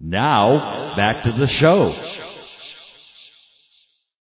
Now, back to the show.